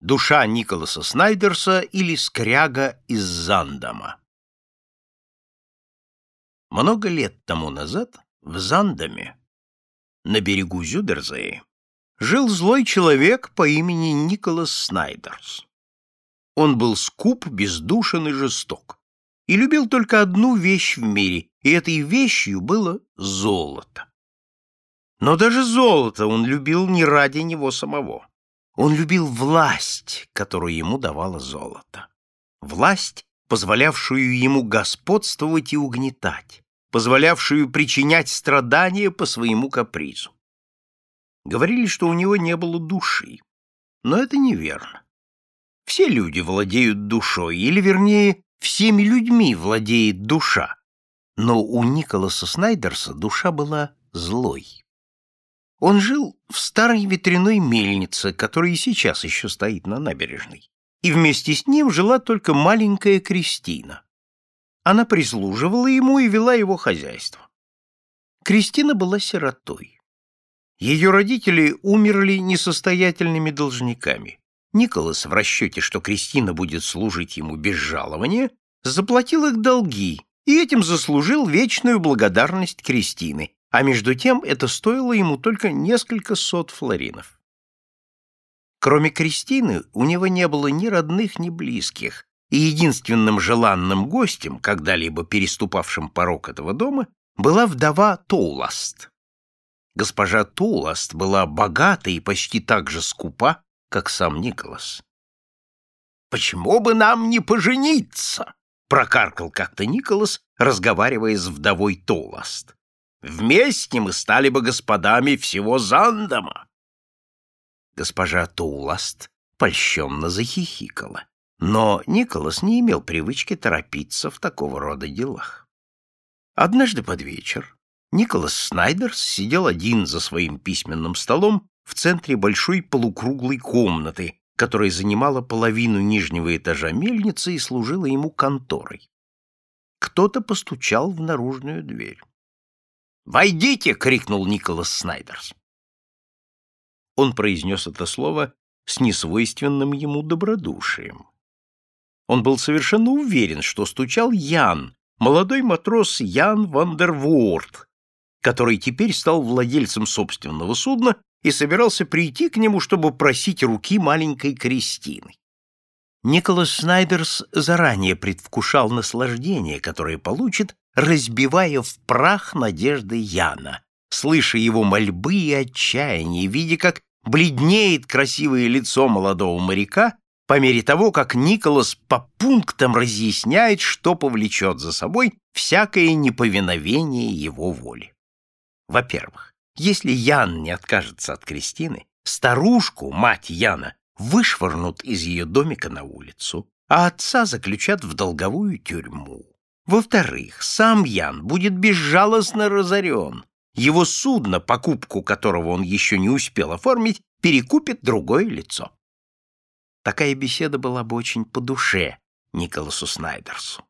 Душа Николаса Снайдерса или Скряга из Зандама. Много лет тому назад в Зандаме, на берегу Зюдерзеи, жил злой человек по имени Николас Снайдерс. Он был скуп, бездушен и жесток, и любил только одну вещь в мире, и этой вещью было золото. Но даже золото он любил не ради него самого. Он любил власть, которую ему давало золото. Власть, позволявшую ему господствовать и угнетать, позволявшую причинять страдания по своему капризу. Говорили, что у него не было души, но это неверно. Все люди владеют душой, или, вернее, всеми людьми владеет душа, но у Николаса Снайдерса душа была злой. Он жил в старой ветряной мельнице, которая и сейчас еще стоит на набережной, и вместе с ним жила только маленькая Кристина. Она прислуживала ему и вела его хозяйство. Кристина была сиротой. Ее родители умерли несостоятельными должниками. Николас в расчете, что Кристина будет служить ему без жалования, заплатил их долги и этим заслужил вечную благодарность Кристины, а между тем это стоило ему только несколько сот флоринов. Кроме Кристины, у него не было ни родных, ни близких, и единственным желанным гостем, когда-либо переступавшим порог этого дома, была вдова Тоуласт. Госпожа Тоуласт была богата и почти так же скупа, как сам Николас. «Почему бы нам не пожениться?» — прокаркал как-то Николас, разговаривая с вдовой Тоуласт. Вместе мы стали бы господами всего Зандама. Госпожа Туласт польщенно захихикала, но Николас не имел привычки торопиться в такого рода делах. Однажды под вечер Николас Снайдерс сидел один за своим письменным столом в центре большой полукруглой комнаты, которая занимала половину нижнего этажа мельницы и служила ему конторой. Кто-то постучал в наружную дверь. «Войдите!» — крикнул Николас Снайдерс. Он произнес это слово с несвойственным ему добродушием. Он был совершенно уверен, что стучал Ян, молодой матрос Ян Вандерворд, который теперь стал владельцем собственного судна и собирался прийти к нему, чтобы просить руки маленькой Кристины. Николас Снайдерс заранее предвкушал наслаждение, которое получит, разбивая в прах надежды Яна, слыша его мольбы и отчаяние, видя, как бледнеет красивое лицо молодого моряка по мере того, как Николас по пунктам разъясняет, что повлечет за собой всякое неповиновение его воли. Во-первых, если Ян не откажется от Кристины, старушку, мать Яна, вышвырнут из ее домика на улицу, а отца заключат в долговую тюрьму. Во-вторых, сам Ян будет безжалостно разорен. Его судно, покупку которого он еще не успел оформить, перекупит другое лицо. Такая беседа была бы очень по душе Николасу Снайдерсу.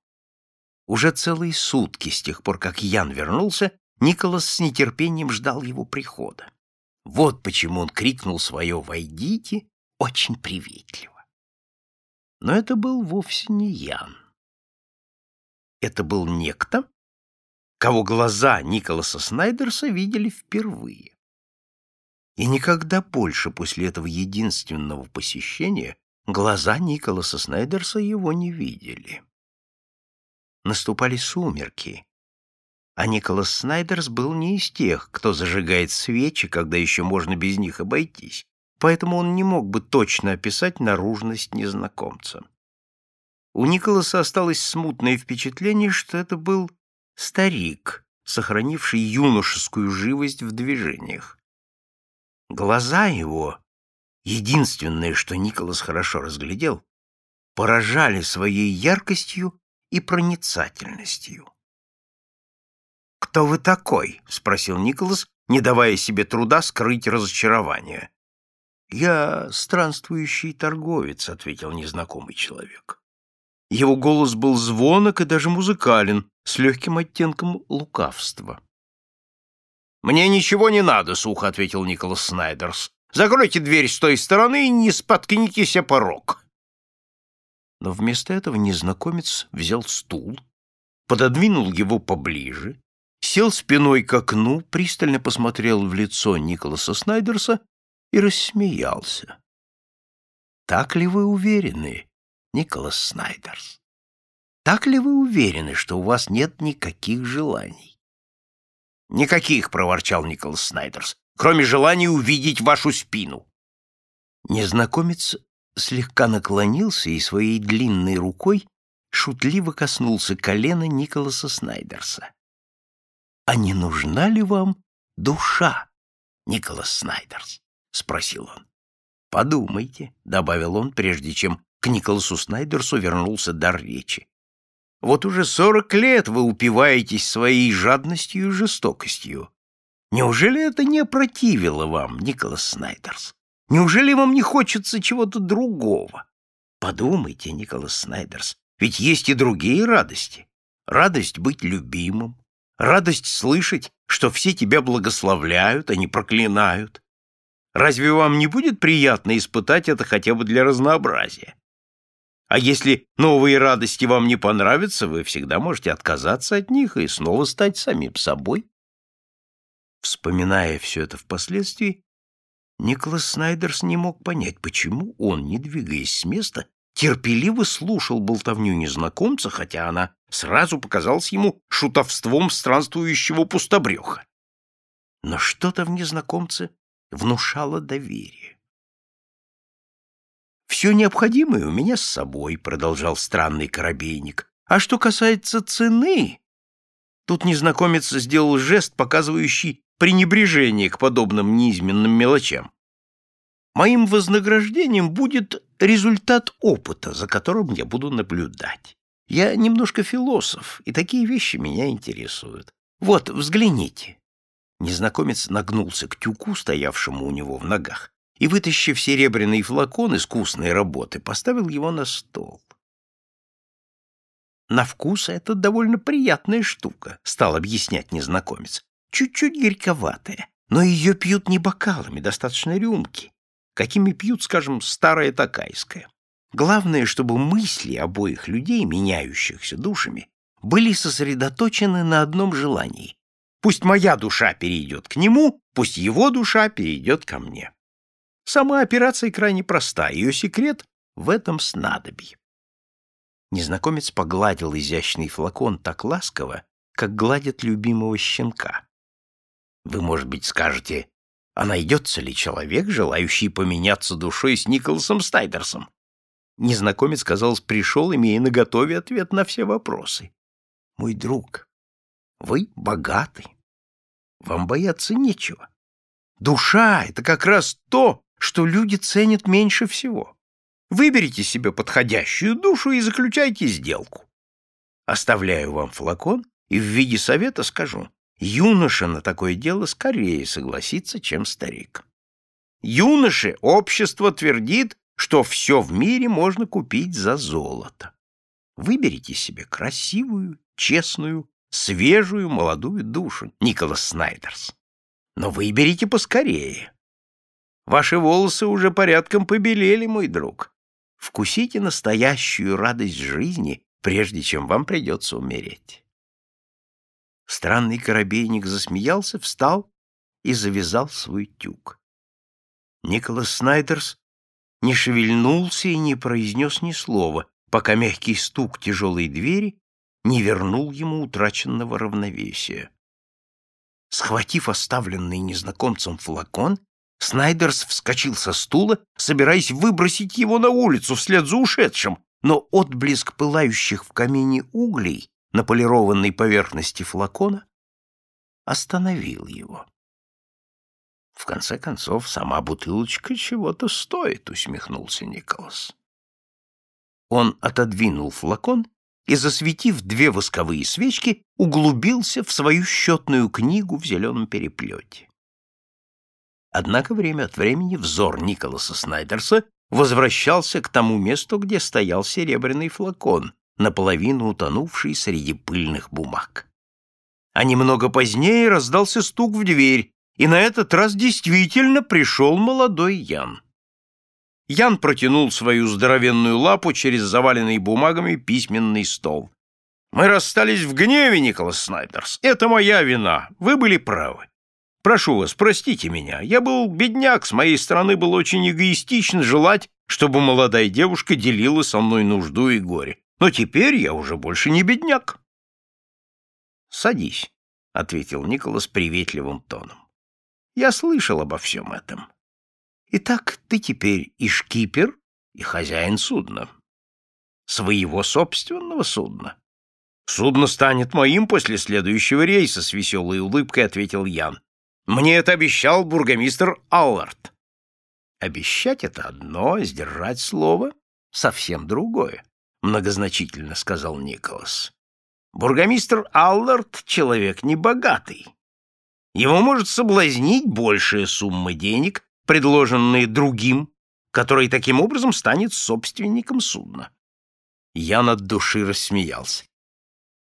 Уже целые сутки с тех пор, как Ян вернулся, Николас с нетерпением ждал его прихода. Вот почему он крикнул свое «Войдите!» очень приветливо. Но это был вовсе не Ян. Это был некто, кого глаза Николаса Снайдерса видели впервые. И никогда больше после этого единственного посещения глаза Николаса Снайдерса его не видели. Наступали сумерки, а Николас Снайдерс был не из тех, кто зажигает свечи, когда еще можно без них обойтись, поэтому он не мог бы точно описать наружность незнакомца. У Николаса осталось смутное впечатление, что это был старик, сохранивший юношескую живость в движениях. Глаза его, единственное, что Николас хорошо разглядел, поражали своей яркостью и проницательностью. «Кто вы такой?» — спросил Николас, не давая себе труда скрыть разочарование. «Я странствующий торговец», — ответил незнакомый человек. Его голос был звонок и даже музыкален, с легким оттенком лукавства. «Мне ничего не надо», — сухо ответил Николас Снайдерс. Закройте дверь с той стороны и не споткнитесь о порог. Но вместо этого незнакомец взял стул, пододвинул его поближе, сел спиной к окну, пристально посмотрел в лицо Николаса Снайдерса и рассмеялся. «Так ли вы уверены, Николас Снайдерс? Так ли вы уверены, что у вас нет никаких желаний?» «Никаких», — проворчал Николас Снайдерс, «кроме желания увидеть вашу спину». Незнакомец слегка наклонился и своей длинной рукой шутливо коснулся колена Николаса Снайдерса. «А не нужна ли вам душа, Николас Снайдерс?» — спросил он. «Подумайте», — добавил он, прежде чем к Николасу Снайдерсу вернулся дар речи. «Вот уже сорок лет вы упиваетесь своей жадностью и жестокостью. Неужели это не противило вам, Николас Снайдерс? Неужели вам не хочется чего-то другого? Подумайте, Николас Снайдерс, ведь есть и другие радости. Радость быть любимым, радость слышать, что все тебя благословляют, а не проклинают. Разве вам не будет приятно испытать это хотя бы для разнообразия? А если новые радости вам не понравятся, вы всегда можете отказаться от них и снова стать самим собой. Вспоминая все это впоследствии, Николас Снайдерс не мог понять, почему он, не двигаясь с места, терпеливо слушал болтовню незнакомца, хотя она сразу показалась ему шутовством странствующего пустобреха. Но что-то в незнакомце внушало доверие. «Все необходимое у меня с собой», — продолжал странный корабейник. «А что касается цены...» Тут незнакомец сделал жест, показывающий пренебрежение к подобным низменным мелочам. Моим вознаграждением будет результат опыта, за которым я буду наблюдать. Я немножко философ, и такие вещи меня интересуют. Вот, взгляните. Незнакомец нагнулся к тюку, стоявшему у него в ногах, и, вытащив серебряный флакон искусной работы, поставил его на стол. «На вкус это довольно приятная штука», — стал объяснять незнакомец чуть-чуть горьковатая, но ее пьют не бокалами, достаточно рюмки, какими пьют, скажем, старая такайская. Главное, чтобы мысли обоих людей, меняющихся душами, были сосредоточены на одном желании. Пусть моя душа перейдет к нему, пусть его душа перейдет ко мне. Сама операция крайне проста, ее секрет в этом снадобье. Незнакомец погладил изящный флакон так ласково, как гладят любимого щенка. Вы, может быть, скажете, а найдется ли человек, желающий поменяться душой с Николасом Стайдерсом? Незнакомец, казалось, пришел, имея наготове ответ на все вопросы. Мой друг, вы богаты. Вам бояться нечего. Душа — это как раз то, что люди ценят меньше всего. Выберите себе подходящую душу и заключайте сделку. Оставляю вам флакон и в виде совета скажу, Юноша на такое дело скорее согласится, чем старик. Юноше общество твердит, что все в мире можно купить за золото. Выберите себе красивую, честную, свежую молодую душу, Николас Снайдерс. Но выберите поскорее. Ваши волосы уже порядком побелели, мой друг. Вкусите настоящую радость жизни, прежде чем вам придется умереть. Странный корабейник засмеялся, встал и завязал свой тюк. Николас Снайдерс не шевельнулся и не произнес ни слова, пока мягкий стук тяжелой двери не вернул ему утраченного равновесия. Схватив оставленный незнакомцем флакон, Снайдерс вскочил со стула, собираясь выбросить его на улицу вслед за ушедшим, но отблеск пылающих в камине углей на полированной поверхности флакона, остановил его. В конце концов, сама бутылочка чего-то стоит, усмехнулся Николас. Он отодвинул флакон и, засветив две восковые свечки, углубился в свою счетную книгу в зеленом переплете. Однако время от времени взор Николаса Снайдерса возвращался к тому месту, где стоял серебряный флакон, наполовину утонувший среди пыльных бумаг. А немного позднее раздался стук в дверь, и на этот раз действительно пришел молодой Ян. Ян протянул свою здоровенную лапу через заваленный бумагами письменный стол. «Мы расстались в гневе, Николас Снайдерс. Это моя вина. Вы были правы. Прошу вас, простите меня. Я был бедняк, с моей стороны было очень эгоистично желать, чтобы молодая девушка делила со мной нужду и горе. Но теперь я уже больше не бедняк». «Садись», — ответил Николас приветливым тоном. «Я слышал обо всем этом. Итак, ты теперь и шкипер, и хозяин судна. Своего собственного судна. Судно станет моим после следующего рейса, с веселой улыбкой ответил Ян. Мне это обещал бургомистр Аллард. Обещать — это одно, сдержать слово — совсем другое, многозначительно сказал Николас. Бургомистр Аллард — человек небогатый. Его может соблазнить большая сумма денег, предложенные другим, который таким образом станет собственником судна. Я над души рассмеялся.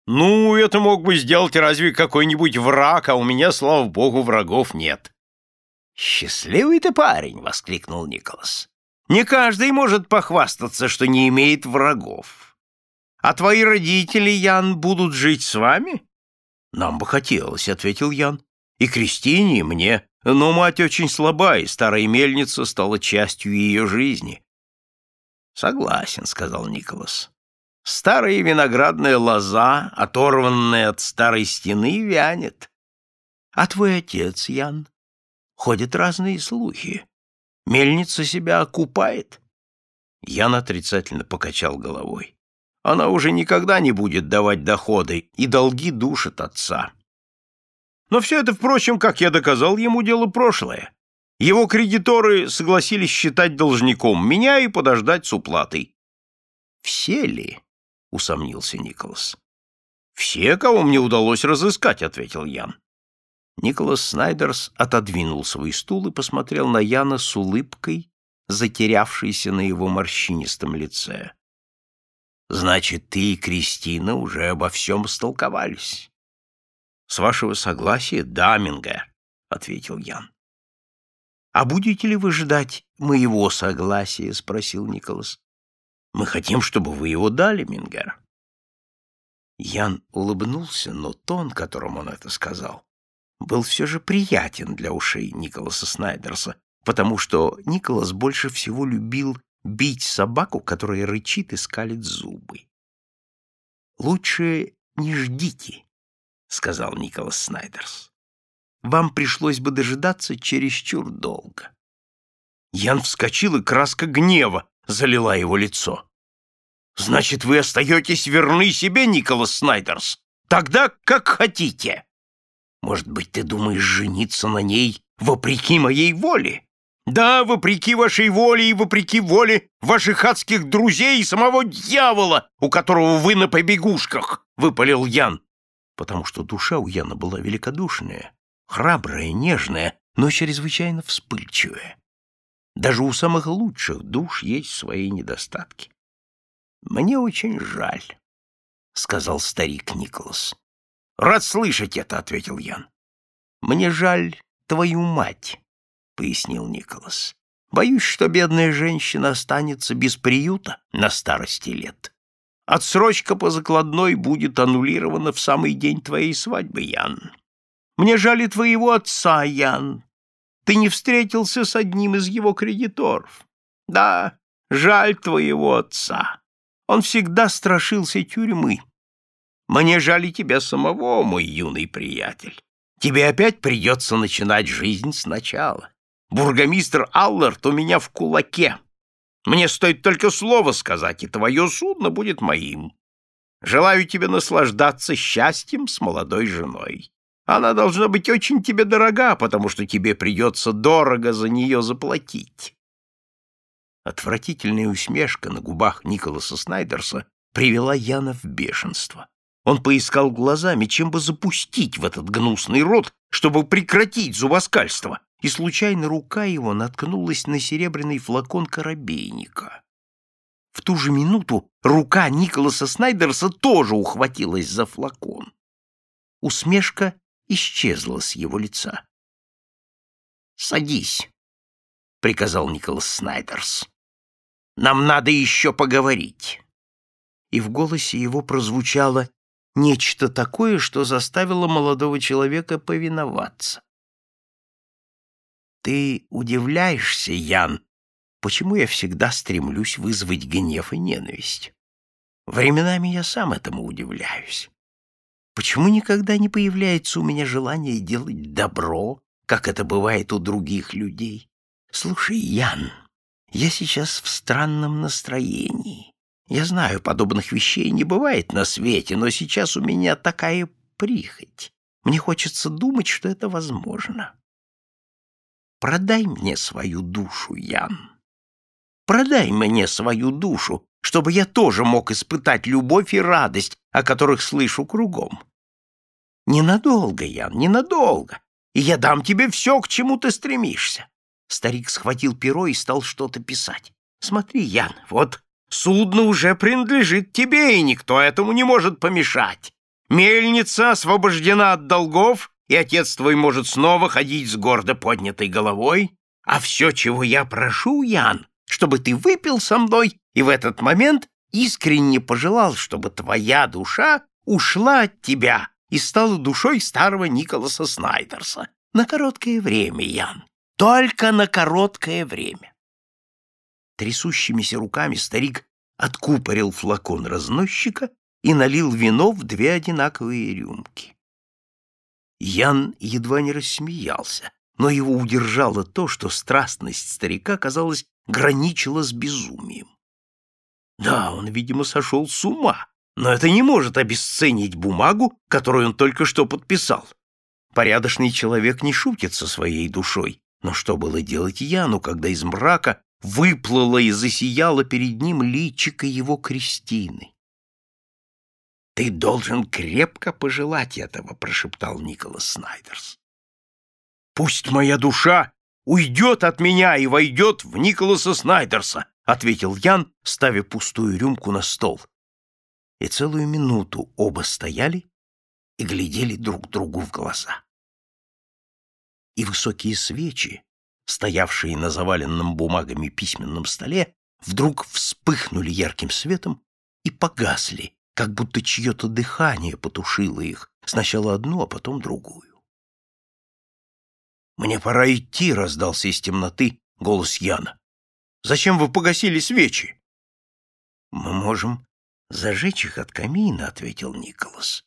«Ну, это мог бы сделать разве какой-нибудь враг, а у меня, слава богу, врагов нет». «Счастливый ты парень!» — воскликнул Николас. «Не каждый может похвастаться, что не имеет врагов. А твои родители, Ян, будут жить с вами?» «Нам бы хотелось», — ответил Ян. «И Кристине, и мне. Но мать очень слаба, и старая мельница стала частью ее жизни. Согласен, сказал Николас. Старая виноградная лоза, оторванная от старой стены, вянет. А твой отец, Ян? Ходят разные слухи. Мельница себя окупает. Ян отрицательно покачал головой. Она уже никогда не будет давать доходы, и долги душат отца. Но все это, впрочем, как я доказал, ему дело прошлое. Его кредиторы согласились считать должником меня и подождать с уплатой. «Все ли?» — усомнился Николас. «Все, кого мне удалось разыскать», — ответил Ян. Николас Снайдерс отодвинул свой стул и посмотрел на Яна с улыбкой, затерявшейся на его морщинистом лице. «Значит, ты и Кристина уже обо всем столковались?» — С вашего согласия, да, Мингер, — ответил Ян. — А будете ли вы ждать моего согласия? — спросил Николас. — Мы хотим, чтобы вы его дали, Мингер. Ян улыбнулся, но тон, которым он это сказал, был все же приятен для ушей Николаса Снайдерса, потому что Николас больше всего любил бить собаку, которая рычит и скалит зубы. «Лучше не ждите», — сказал Николас Снайдерс. «Вам пришлось бы дожидаться чересчур долго». Ян вскочил, и краска гнева залила его лицо. «Значит, вы остаетесь верны себе, Николас Снайдерс? Тогда как хотите!» «Может быть, ты думаешь жениться на ней вопреки моей воле?» «Да, вопреки вашей воле и вопреки воле ваших адских друзей и самого дьявола, у которого вы на побегушках!» — выпалил Ян потому что душа у Яна была великодушная, храбрая, нежная, но чрезвычайно вспыльчивая. Даже у самых лучших душ есть свои недостатки. «Мне очень жаль», — сказал старик Николас. «Рад слышать это», — ответил Ян. «Мне жаль твою мать», — пояснил Николас. «Боюсь, что бедная женщина останется без приюта на старости лет». Отсрочка по закладной будет аннулирована в самый день твоей свадьбы, Ян. Мне жаль и твоего отца, Ян. Ты не встретился с одним из его кредиторов. Да, жаль твоего отца. Он всегда страшился тюрьмы. Мне жаль тебя самого, мой юный приятель. Тебе опять придется начинать жизнь сначала. Бургомистр Аллард у меня в кулаке. Мне стоит только слово сказать, и твое судно будет моим. Желаю тебе наслаждаться счастьем с молодой женой. Она должна быть очень тебе дорога, потому что тебе придется дорого за нее заплатить. Отвратительная усмешка на губах Николаса Снайдерса привела Яна в бешенство. Он поискал глазами, чем бы запустить в этот гнусный рот, чтобы прекратить зубоскальство, и случайно рука его наткнулась на серебряный флакон коробейника. В ту же минуту рука Николаса Снайдерса тоже ухватилась за флакон. Усмешка исчезла с его лица. Садись, — приказал Николас Снайдерс. Нам надо еще поговорить. И в голосе его прозвучало нечто такое, что заставило молодого человека повиноваться. Ты удивляешься, Ян, почему я всегда стремлюсь вызвать гнев и ненависть? Временами я сам этому удивляюсь. Почему никогда не появляется у меня желание делать добро, как это бывает у других людей? Слушай, Ян, я сейчас в странном настроении. Я знаю, подобных вещей не бывает на свете, но сейчас у меня такая прихоть. Мне хочется думать, что это возможно. Продай мне свою душу, Ян. Продай мне свою душу, чтобы я тоже мог испытать любовь и радость, о которых слышу кругом. Ненадолго, Ян, ненадолго, и я дам тебе все, к чему ты стремишься. Старик схватил перо и стал что-то писать. Смотри, Ян, вот судно уже принадлежит тебе, и никто этому не может помешать. Мельница освобождена от долгов, и отец твой может снова ходить с гордо поднятой головой. А все, чего я прошу, Ян, чтобы ты выпил со мной и в этот момент искренне пожелал, чтобы твоя душа ушла от тебя и стала душой старого Николаса Снайдерса. На короткое время, Ян, только на короткое время. Трясущимися руками старик откупорил флакон разносчика и налил вино в две одинаковые рюмки. Ян едва не рассмеялся, но его удержало то, что страстность старика, казалось, граничила с безумием. Да, он, видимо, сошел с ума, но это не может обесценить бумагу, которую он только что подписал. Порядочный человек не шутит со своей душой, но что было делать Яну, когда из мрака выплыла и засияла перед ним личико его Кристины? «Ты должен крепко пожелать этого», — прошептал Николас Снайдерс. «Пусть моя душа уйдет от меня и войдет в Николаса Снайдерса», — ответил Ян, ставя пустую рюмку на стол. И целую минуту оба стояли и глядели друг другу в глаза. И высокие свечи, стоявшие на заваленном бумагами письменном столе, вдруг вспыхнули ярким светом и погасли, как будто чье-то дыхание потушило их, сначала одну, а потом другую. «Мне пора идти», — раздался из темноты голос Яна. «Зачем вы погасили свечи?» «Мы можем зажечь их от камина», — ответил Николас.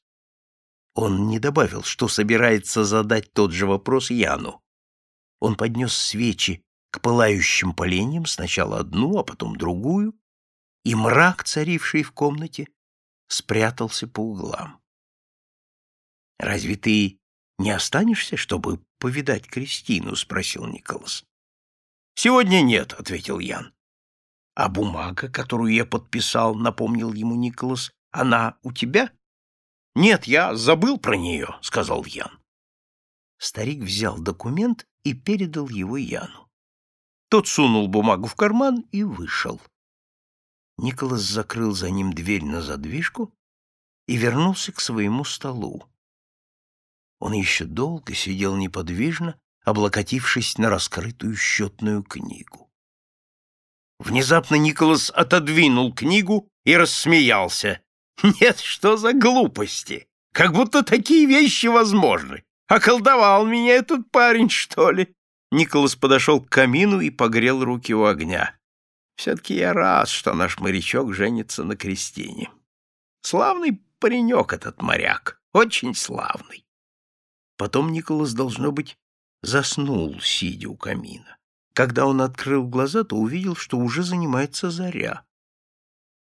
Он не добавил, что собирается задать тот же вопрос Яну. Он поднес свечи к пылающим поленьям, сначала одну, а потом другую, и мрак, царивший в комнате, спрятался по углам. «Разве ты не останешься, чтобы повидать Кристину?» — спросил Николас. «Сегодня нет», — ответил Ян. «А бумага, которую я подписал, — напомнил ему Николас, — она у тебя?» «Нет, я забыл про нее», — сказал Ян. Старик взял документ и передал его Яну. Тот сунул бумагу в карман и вышел. Николас закрыл за ним дверь на задвижку и вернулся к своему столу. Он еще долго сидел неподвижно, облокотившись на раскрытую счетную книгу. Внезапно Николас отодвинул книгу и рассмеялся. «Нет, что за глупости! Как будто такие вещи возможны! Околдовал меня этот парень, что ли?» Николас подошел к камину и погрел руки у огня. «Все-таки я рад, что наш морячок женится на Кристине. Славный паренек этот моряк, очень славный. Потом Николас, должно быть, заснул, сидя у камина. Когда он открыл глаза, то увидел, что уже занимается заря.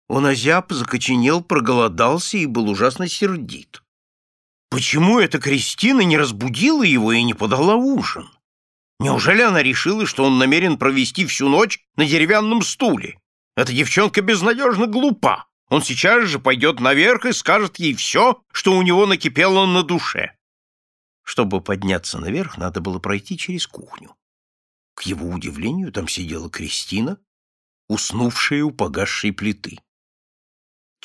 Он озяб, закоченел, проголодался и был ужасно сердит. Почему эта Кристина не разбудила его и не подала ужин? Неужели она решила, что он намерен провести всю ночь на деревянном стуле? Эта девчонка безнадежно глупа. Он сейчас же пойдет наверх и скажет ей все, что у него накипело на душе. Чтобы подняться наверх, надо было пройти через кухню. К его удивлению, там сидела Кристина, уснувшая у погасшей плиты.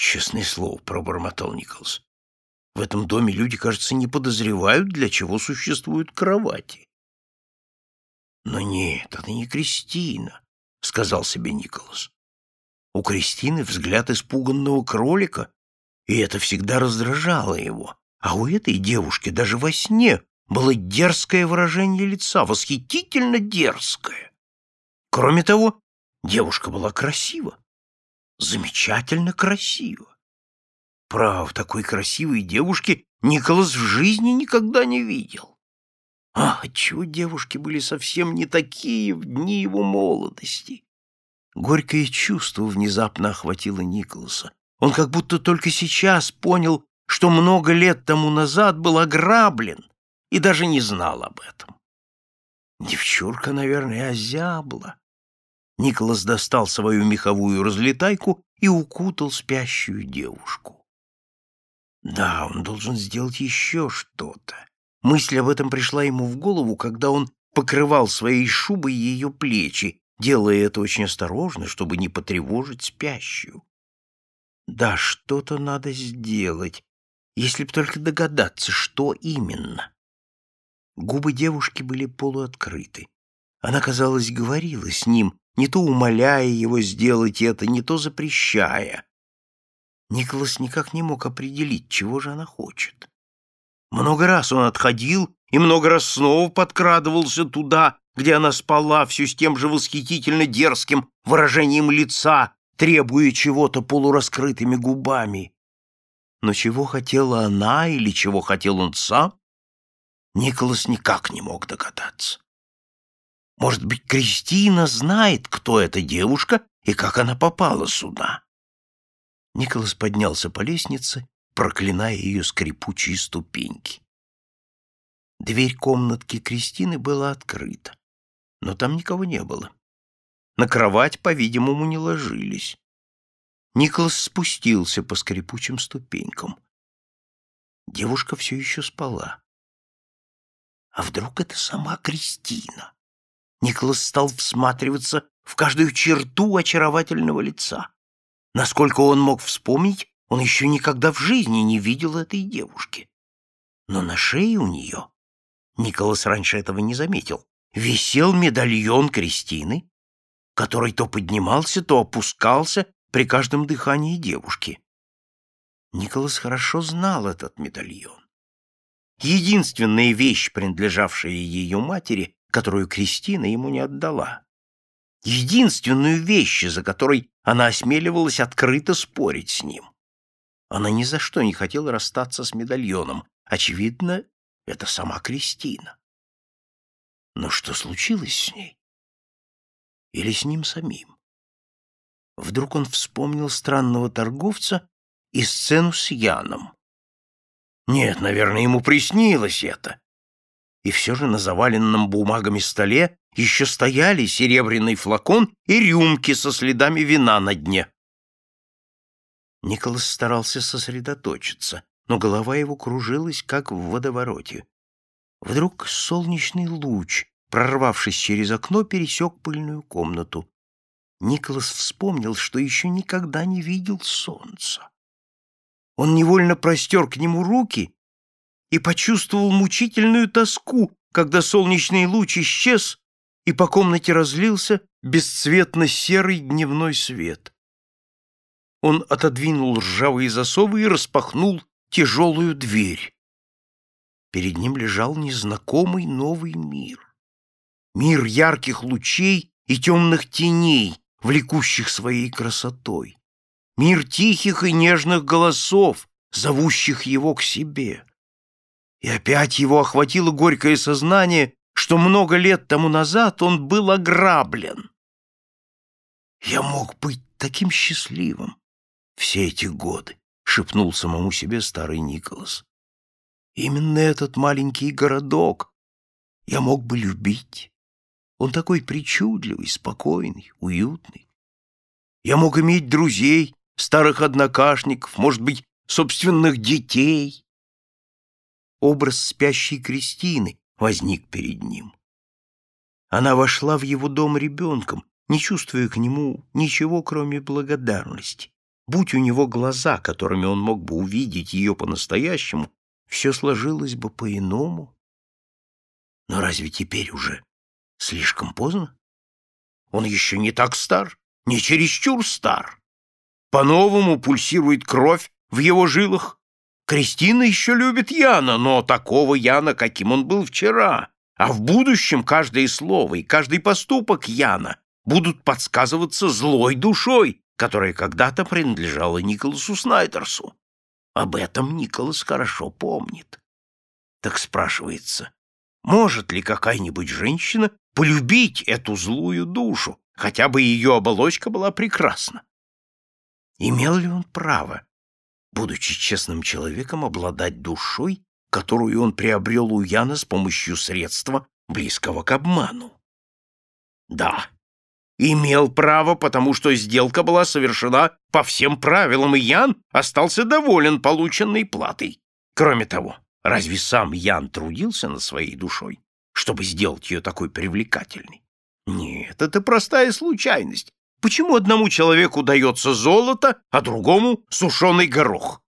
«Честное слово», — пробормотал Николс, — «в этом доме люди, кажется, не подозревают, для чего существуют кровати». Но нет, это не Кристина, сказал себе Николас. У Кристины взгляд испуганного кролика, и это всегда раздражало его. А у этой девушки даже во сне было дерзкое выражение лица, восхитительно дерзкое. Кроме того, девушка была красива, замечательно красива. Прав, такой красивой девушки Николас в жизни никогда не видел. А отчего девушки были совсем не такие в дни его молодости? Горькое чувство внезапно охватило Николаса. Он как будто только сейчас понял, что много лет тому назад был ограблен и даже не знал об этом. Девчурка, наверное, озябла. Николас достал свою меховую разлетайку и укутал спящую девушку. Да, он должен сделать еще что-то. Мысль об этом пришла ему в голову, когда он покрывал своей шубой ее плечи, делая это очень осторожно, чтобы не потревожить спящую. Да, что-то надо сделать, если б только догадаться, что именно. Губы девушки были полуоткрыты. Она, казалось, говорила с ним, не то умоляя его сделать это, не то запрещая. Николас никак не мог определить, чего же она хочет. Много раз он отходил и много раз снова подкрадывался туда, где она спала, все с тем же восхитительно дерзким выражением лица, требуя чего-то полураскрытыми губами. Но чего хотела она или чего хотел он сам, Николас никак не мог догадаться. Может быть, Кристина знает, кто эта девушка и как она попала сюда. Николас поднялся по лестнице, проклиная ее скрипучие ступеньки. Дверь комнатки Кристины была открыта, но там никого не было. На кровать, по-видимому, не ложились. Николас спустился по скрипучим ступенькам. Девушка все еще спала. А вдруг это сама Кристина? Николас стал всматриваться в каждую черту очаровательного лица. Насколько он мог вспомнить, он еще никогда в жизни не видел этой девушки. Но на шее у нее, Николас раньше этого не заметил, висел медальон Кристины, который то поднимался, то опускался при каждом дыхании девушки. Николас хорошо знал этот медальон. Единственная вещь, принадлежавшая ее матери, которую Кристина ему не отдала. Единственную вещь, за которой она осмеливалась открыто спорить с ним. Она ни за что не хотела расстаться с медальоном. Очевидно, это сама Кристина. Но что случилось с ней? Или с ним самим? Вдруг он вспомнил странного торговца и сцену с Яном. Нет, наверное, ему приснилось это. И все же на заваленном бумагами столе еще стояли серебряный флакон и рюмки со следами вина на дне. Николас старался сосредоточиться, но голова его кружилась, как в водовороте. Вдруг солнечный луч, прорвавшись через окно, пересек пыльную комнату. Николас вспомнил, что еще никогда не видел солнца. Он невольно простер к нему руки и почувствовал мучительную тоску, когда солнечный луч исчез, и по комнате разлился бесцветно-серый дневной свет. Он отодвинул ржавые засовы и распахнул тяжелую дверь. Перед ним лежал незнакомый новый мир. Мир ярких лучей и темных теней, влекущих своей красотой. Мир тихих и нежных голосов, зовущих его к себе. И опять его охватило горькое сознание, что много лет тому назад он был ограблен. «Я мог быть таким счастливым все эти годы», — шепнул самому себе старый Николас. «Именно этот маленький городок я мог бы любить. Он такой причудливый, спокойный, уютный. Я мог иметь друзей, старых однокашников, может быть, собственных детей. Образ спящей Кристины возник перед ним. Она вошла в его дом ребенком, не чувствуя к нему ничего, кроме благодарности. Будь у него глаза, которыми он мог бы увидеть ее по-настоящему, все сложилось бы по-иному. Но разве теперь уже Слишком поздно. Он еще не так стар, не чересчур стар. По-новому пульсирует кровь в его жилах. Кристина еще любит Яна, но такого Яна, каким он был вчера. А в будущем каждое слово и каждый поступок Яна будут подсказываться злой душой, которая когда-то принадлежала Николасу Снайдерсу. Об этом Николас хорошо помнит. Так спрашивается, может ли какая-нибудь женщина полюбить эту злую душу, хотя бы ее оболочка была прекрасна? Имел ли он право, будучи честным человеком, обладать душой, которую он приобрел у Яна с помощью средства, близкого к обману? Да, имел право, потому что сделка была совершена по всем правилам, и Ян остался доволен полученной платой. Кроме того, разве сам Ян трудился над своей душой, чтобы сделать ее такой привлекательной? Нет, это простая случайность, Почему одному человеку дается золото, а другому — сушеный горох?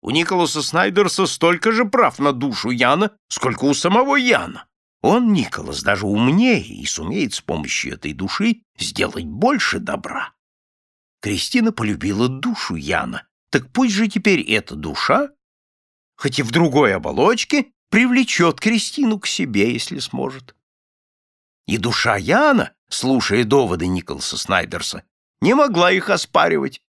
У Николаса Снайдерса столько же прав на душу Яна, сколько у самого Яна. Он, Николас, даже умнее и сумеет с помощью этой души сделать больше добра. Кристина полюбила душу Яна, так пусть же теперь эта душа, хоть и в другой оболочке, привлечет Кристину к себе, если сможет. И душа Яна слушая доводы Николаса Снайдерса, не могла их оспаривать,